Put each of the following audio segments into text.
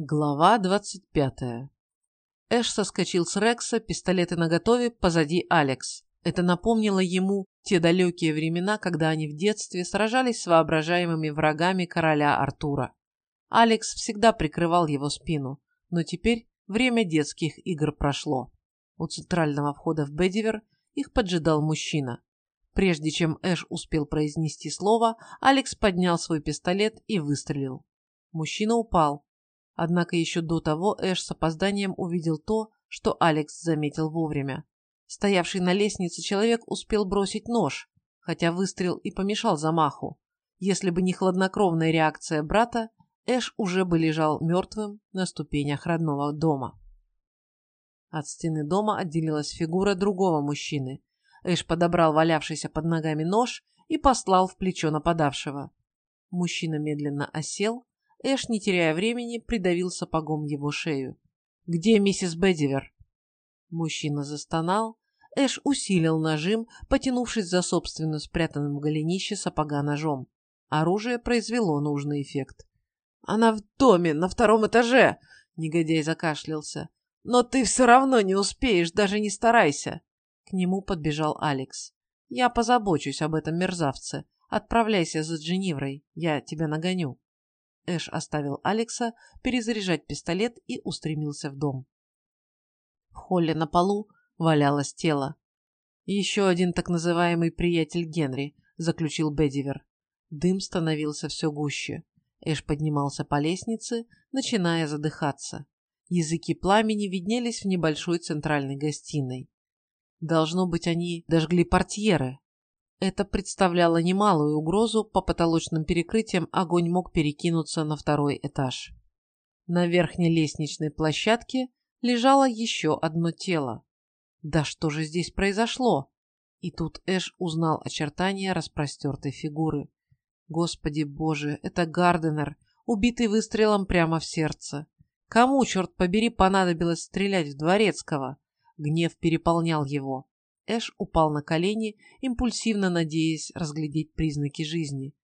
Глава 25. Эш соскочил с Рекса, пистолеты наготове, позади Алекс. Это напомнило ему те далекие времена, когда они в детстве сражались с воображаемыми врагами короля Артура. Алекс всегда прикрывал его спину, но теперь время детских игр прошло. У центрального входа в Бедивер их поджидал мужчина. Прежде чем Эш успел произнести слово, Алекс поднял свой пистолет и выстрелил. Мужчина упал, Однако еще до того Эш с опозданием увидел то, что Алекс заметил вовремя. Стоявший на лестнице человек успел бросить нож, хотя выстрел и помешал замаху. Если бы не хладнокровная реакция брата, Эш уже бы лежал мертвым на ступенях родного дома. От стены дома отделилась фигура другого мужчины. Эш подобрал валявшийся под ногами нож и послал в плечо нападавшего. Мужчина медленно осел, Эш, не теряя времени, придавил сапогом его шею. «Где миссис Бедивер?» Мужчина застонал. Эш усилил нажим, потянувшись за собственным спрятанным в голенище сапога ножом. Оружие произвело нужный эффект. «Она в доме, на втором этаже!» — негодяй закашлялся. «Но ты все равно не успеешь, даже не старайся!» К нему подбежал Алекс. «Я позабочусь об этом мерзавце. Отправляйся за Дженеврой, я тебя нагоню». Эш оставил Алекса перезаряжать пистолет и устремился в дом. В холле на полу валялось тело. «Еще один так называемый приятель Генри», — заключил Бедивер. Дым становился все гуще. Эш поднимался по лестнице, начиная задыхаться. Языки пламени виднелись в небольшой центральной гостиной. Должно быть, они дожгли портьеры. Это представляло немалую угрозу, по потолочным перекрытиям огонь мог перекинуться на второй этаж. На верхней лестничной площадке лежало еще одно тело. Да что же здесь произошло? И тут Эш узнал очертания распростертой фигуры. Господи боже, это Гарденер, убитый выстрелом прямо в сердце. Кому, черт побери, понадобилось стрелять в Дворецкого? Гнев переполнял его. Эш упал на колени, импульсивно надеясь разглядеть признаки жизни.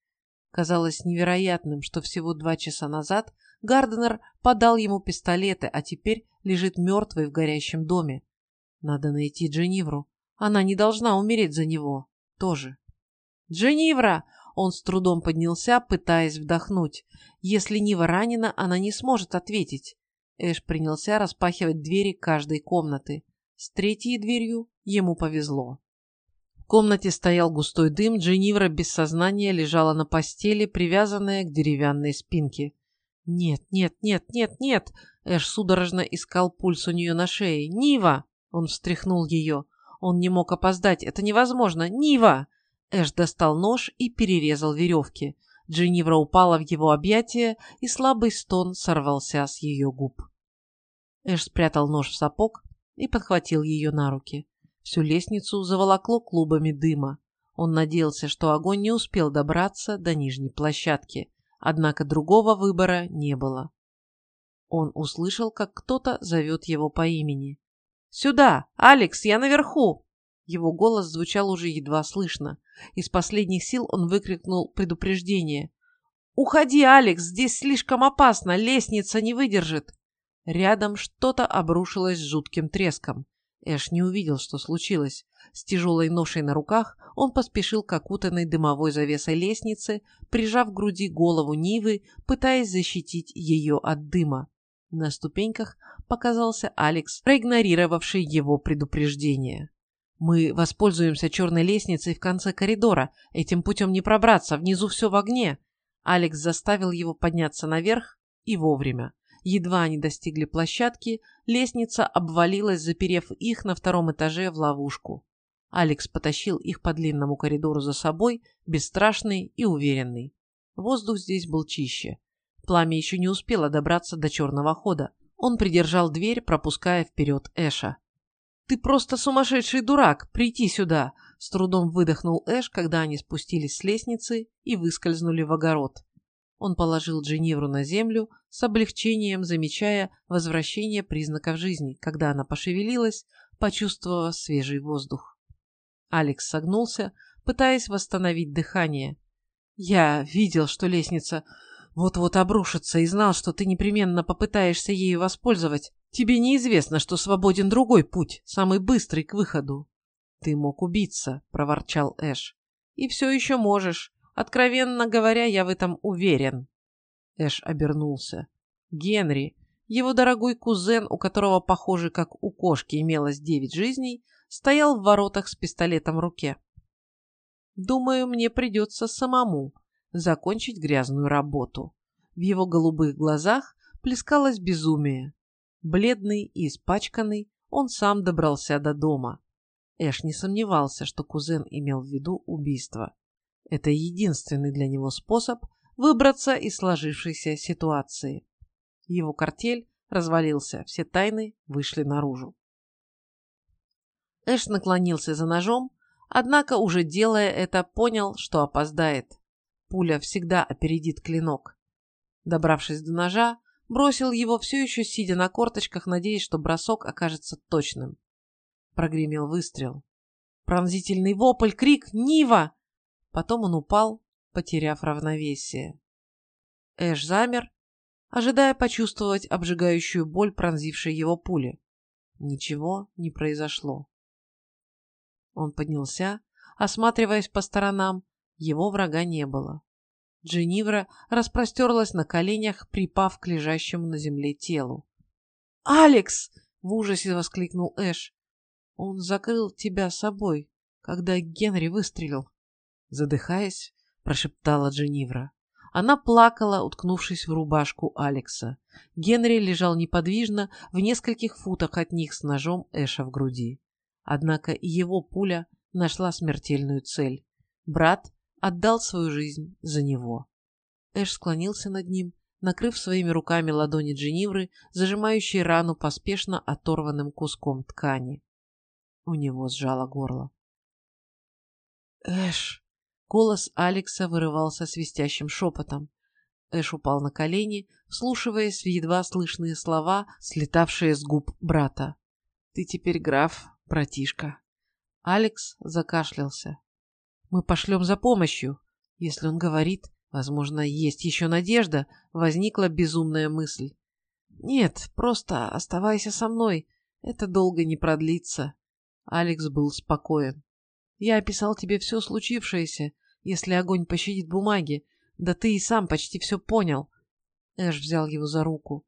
Казалось невероятным, что всего два часа назад Гарденер подал ему пистолеты, а теперь лежит мертвый в горящем доме. Надо найти Дженнивру. Она не должна умереть за него. Тоже. «Дженнивра!» Он с трудом поднялся, пытаясь вдохнуть. Если Нива ранена, она не сможет ответить. Эш принялся распахивать двери каждой комнаты. С третьей дверью ему повезло. В комнате стоял густой дым, Дженнивра без сознания лежала на постели, привязанная к деревянной спинке. «Нет, нет, нет, нет, нет!» Эш судорожно искал пульс у нее на шее. «Нива!» Он встряхнул ее. Он не мог опоздать. «Это невозможно! Нива!» Эш достал нож и перерезал веревки. Дженнивра упала в его объятия, и слабый стон сорвался с ее губ. Эш спрятал нож в сапог, и подхватил ее на руки. Всю лестницу заволокло клубами дыма. Он надеялся, что огонь не успел добраться до нижней площадки, однако другого выбора не было. Он услышал, как кто-то зовет его по имени. «Сюда! Алекс, я наверху!» Его голос звучал уже едва слышно. Из последних сил он выкрикнул предупреждение. «Уходи, Алекс, здесь слишком опасно, лестница не выдержит!» Рядом что-то обрушилось с жутким треском. Эш не увидел, что случилось. С тяжелой ношей на руках он поспешил к окутанной дымовой завесой лестнице, прижав к груди голову Нивы, пытаясь защитить ее от дыма. На ступеньках показался Алекс, проигнорировавший его предупреждение. «Мы воспользуемся черной лестницей в конце коридора. Этим путем не пробраться, внизу все в огне». Алекс заставил его подняться наверх и вовремя. Едва они достигли площадки, лестница обвалилась, заперев их на втором этаже в ловушку. Алекс потащил их по длинному коридору за собой, бесстрашный и уверенный. Воздух здесь был чище. Пламя еще не успело добраться до черного хода. Он придержал дверь, пропуская вперед Эша. «Ты просто сумасшедший дурак! Прийти сюда!» С трудом выдохнул Эш, когда они спустились с лестницы и выскользнули в огород. Он положил Дженевру на землю, с облегчением замечая возвращение признаков жизни, когда она пошевелилась, почувствовав свежий воздух. Алекс согнулся, пытаясь восстановить дыхание. «Я видел, что лестница вот-вот обрушится и знал, что ты непременно попытаешься ею воспользовать, тебе неизвестно, что свободен другой путь, самый быстрый к выходу. Ты мог убиться, проворчал Эш. И все еще можешь. Откровенно говоря, я в этом уверен. Эш обернулся. Генри, его дорогой кузен, у которого, похоже, как у кошки имелось девять жизней, стоял в воротах с пистолетом в руке. Думаю, мне придется самому закончить грязную работу. В его голубых глазах плескалось безумие. Бледный и испачканный, он сам добрался до дома. Эш не сомневался, что кузен имел в виду убийство. Это единственный для него способ выбраться из сложившейся ситуации. Его картель развалился, все тайны вышли наружу. Эш наклонился за ножом, однако, уже делая это, понял, что опоздает. Пуля всегда опередит клинок. Добравшись до ножа, бросил его, все еще сидя на корточках, надеясь, что бросок окажется точным. Прогремел выстрел. Пронзительный вопль, крик «Нива!» Потом он упал, потеряв равновесие. Эш замер, ожидая почувствовать обжигающую боль, пронзившей его пули. Ничего не произошло. Он поднялся, осматриваясь по сторонам, его врага не было. Дженнивра распростерлась на коленях, припав к лежащему на земле телу. «Алекс!» — в ужасе воскликнул Эш. «Он закрыл тебя собой, когда Генри выстрелил». Задыхаясь, прошептала Дженнивра. Она плакала, уткнувшись в рубашку Алекса. Генри лежал неподвижно в нескольких футах от них с ножом Эша в груди. Однако и его пуля нашла смертельную цель. Брат отдал свою жизнь за него. Эш склонился над ним, накрыв своими руками ладони Дженнивры, зажимающие рану поспешно оторванным куском ткани. У него сжало горло. «Эш!» Голос Алекса вырывался свистящим шепотом. Эш упал на колени, вслушиваясь в едва слышные слова, слетавшие с губ брата. «Ты теперь граф, братишка». Алекс закашлялся. Мы пошлем за помощью. Если он говорит, возможно, есть еще надежда, возникла безумная мысль. Нет, просто оставайся со мной. Это долго не продлится. Алекс был спокоен. Я описал тебе все случившееся, если огонь пощадит бумаги. Да ты и сам почти все понял. Эш взял его за руку.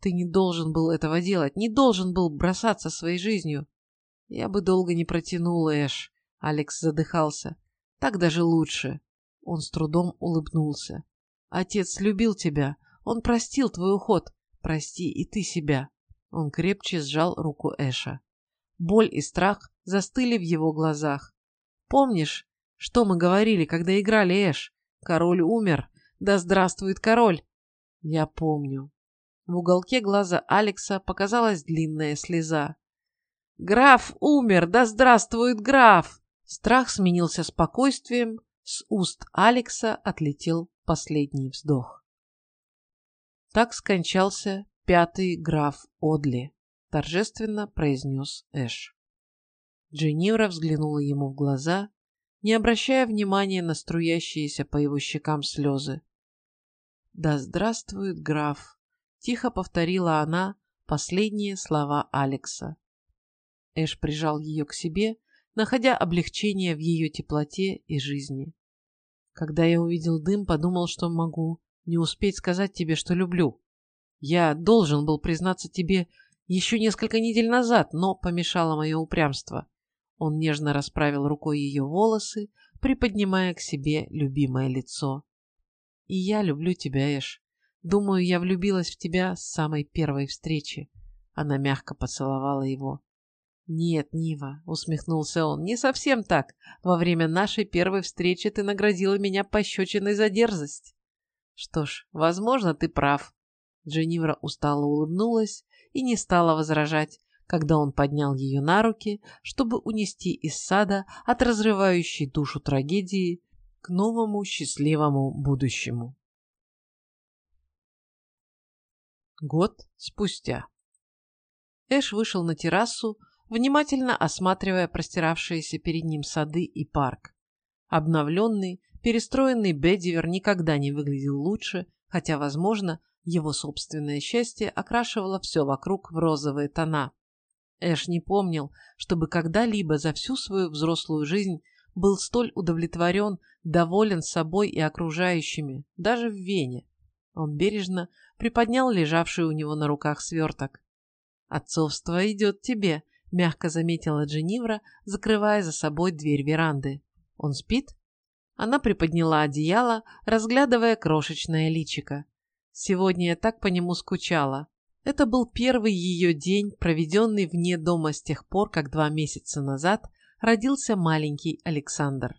Ты не должен был этого делать, не должен был бросаться своей жизнью. Я бы долго не протянул, Эш. Алекс задыхался. Так даже лучше. Он с трудом улыбнулся. Отец любил тебя. Он простил твой уход. Прости и ты себя. Он крепче сжал руку Эша. Боль и страх застыли в его глазах. Помнишь, что мы говорили, когда играли Эш? Король умер. Да здравствует король. Я помню. В уголке глаза Алекса показалась длинная слеза. «Граф умер! Да здравствует граф!» Страх сменился спокойствием, с уст Алекса отлетел последний вздох. Так скончался пятый граф Одли, торжественно произнес Эш. Дженнивра взглянула ему в глаза, не обращая внимания на струящиеся по его щекам слезы. «Да здравствует граф!» — тихо повторила она последние слова Алекса. Эш прижал ее к себе находя облегчение в ее теплоте и жизни. Когда я увидел дым, подумал, что могу не успеть сказать тебе, что люблю. Я должен был признаться тебе еще несколько недель назад, но помешало мое упрямство. Он нежно расправил рукой ее волосы, приподнимая к себе любимое лицо. И я люблю тебя, Эш. Думаю, я влюбилась в тебя с самой первой встречи. Она мягко поцеловала его. «Нет, Нива», — усмехнулся он, — «не совсем так. Во время нашей первой встречи ты наградила меня пощечиной за дерзость». «Что ж, возможно, ты прав». Дженнивра устало улыбнулась и не стала возражать, когда он поднял ее на руки, чтобы унести из сада от разрывающей душу трагедии к новому счастливому будущему. Год спустя. Эш вышел на террасу, внимательно осматривая простиравшиеся перед ним сады и парк. Обновленный, перестроенный Бедивер никогда не выглядел лучше, хотя, возможно, его собственное счастье окрашивало все вокруг в розовые тона. Эш не помнил, чтобы когда-либо за всю свою взрослую жизнь был столь удовлетворен, доволен собой и окружающими, даже в Вене. Он бережно приподнял лежавший у него на руках сверток. «Отцовство идет тебе», — мягко заметила Дженнивра, закрывая за собой дверь веранды. «Он спит?» Она приподняла одеяло, разглядывая крошечное личико. Сегодня я так по нему скучала. Это был первый ее день, проведенный вне дома с тех пор, как два месяца назад родился маленький Александр.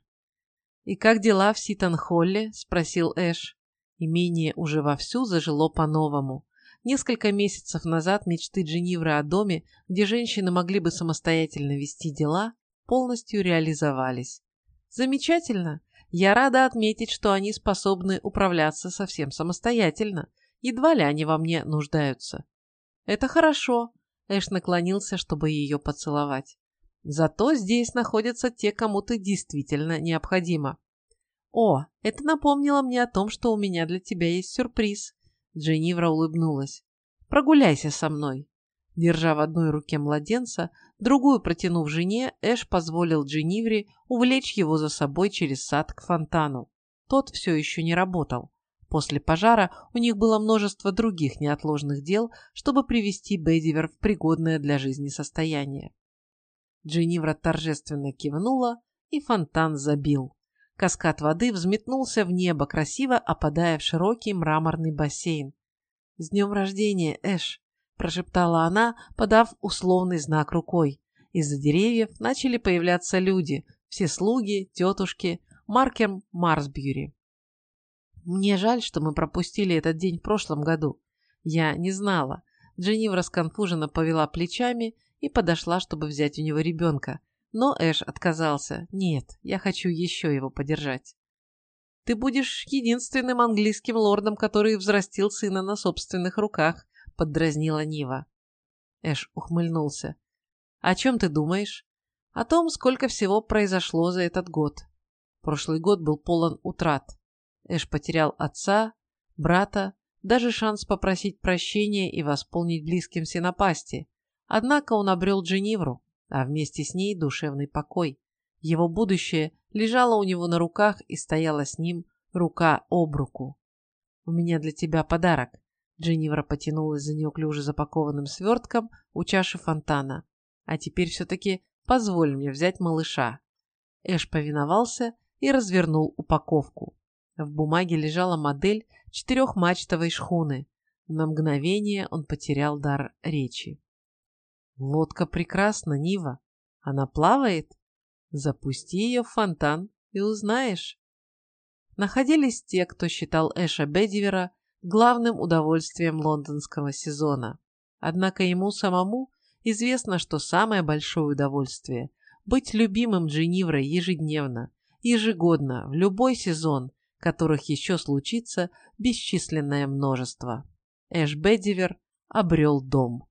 «И как дела в Ситон-Холле?» – спросил Эш. Имение уже вовсю зажило по-новому. Несколько месяцев назад мечты Дженнивры о доме, где женщины могли бы самостоятельно вести дела, полностью реализовались. Замечательно. Я рада отметить, что они способны управляться совсем самостоятельно. Едва ли они во мне нуждаются. Это хорошо. Эш наклонился, чтобы ее поцеловать. Зато здесь находятся те, кому ты действительно необходима. О, это напомнило мне о том, что у меня для тебя есть сюрприз. Дженнивра улыбнулась. Прогуляйся со мной. Держа в одной руке младенца, другую протянув жене, Эш позволил Дженнивре увлечь его за собой через сад к фонтану. Тот все еще не работал. После пожара у них было множество других неотложных дел, чтобы привести Бедивер в пригодное для жизни состояние. Дженнивра торжественно кивнула, и фонтан забил. Каскад воды взметнулся в небо, красиво опадая в широкий мраморный бассейн. «С днем рождения, Эш!» прошептала она, подав условный знак рукой. Из-за деревьев начали появляться люди, все слуги, тетушки, маркер Марсбьюри. Мне жаль, что мы пропустили этот день в прошлом году. Я не знала. Дженнивра сконфуженно повела плечами и подошла, чтобы взять у него ребенка. Но Эш отказался. Нет, я хочу еще его подержать. Ты будешь единственным английским лордом, который взрастил сына на собственных руках, поддразнила Нива. Эш ухмыльнулся. «О чем ты думаешь?» «О том, сколько всего произошло за этот год. Прошлый год был полон утрат. Эш потерял отца, брата, даже шанс попросить прощения и восполнить близким все напасти. Однако он обрел Дженевру, а вместе с ней душевный покой. Его будущее лежало у него на руках и стояло с ним рука об руку. «У меня для тебя подарок», Дженнивра потянулась за неуклюже запакованным свертком у чаши фонтана. «А теперь все-таки позволь мне взять малыша». Эш повиновался и развернул упаковку. В бумаге лежала модель четырехмачтовой шхуны. На мгновение он потерял дар речи. «Лодка прекрасна, Нива. Она плавает? Запусти ее в фонтан и узнаешь». Находились те, кто считал Эша Бедивера главным удовольствием лондонского сезона. Однако ему самому известно, что самое большое удовольствие – быть любимым Дженниврой ежедневно, ежегодно, в любой сезон, которых еще случится бесчисленное множество. Эш Бедивер обрел дом.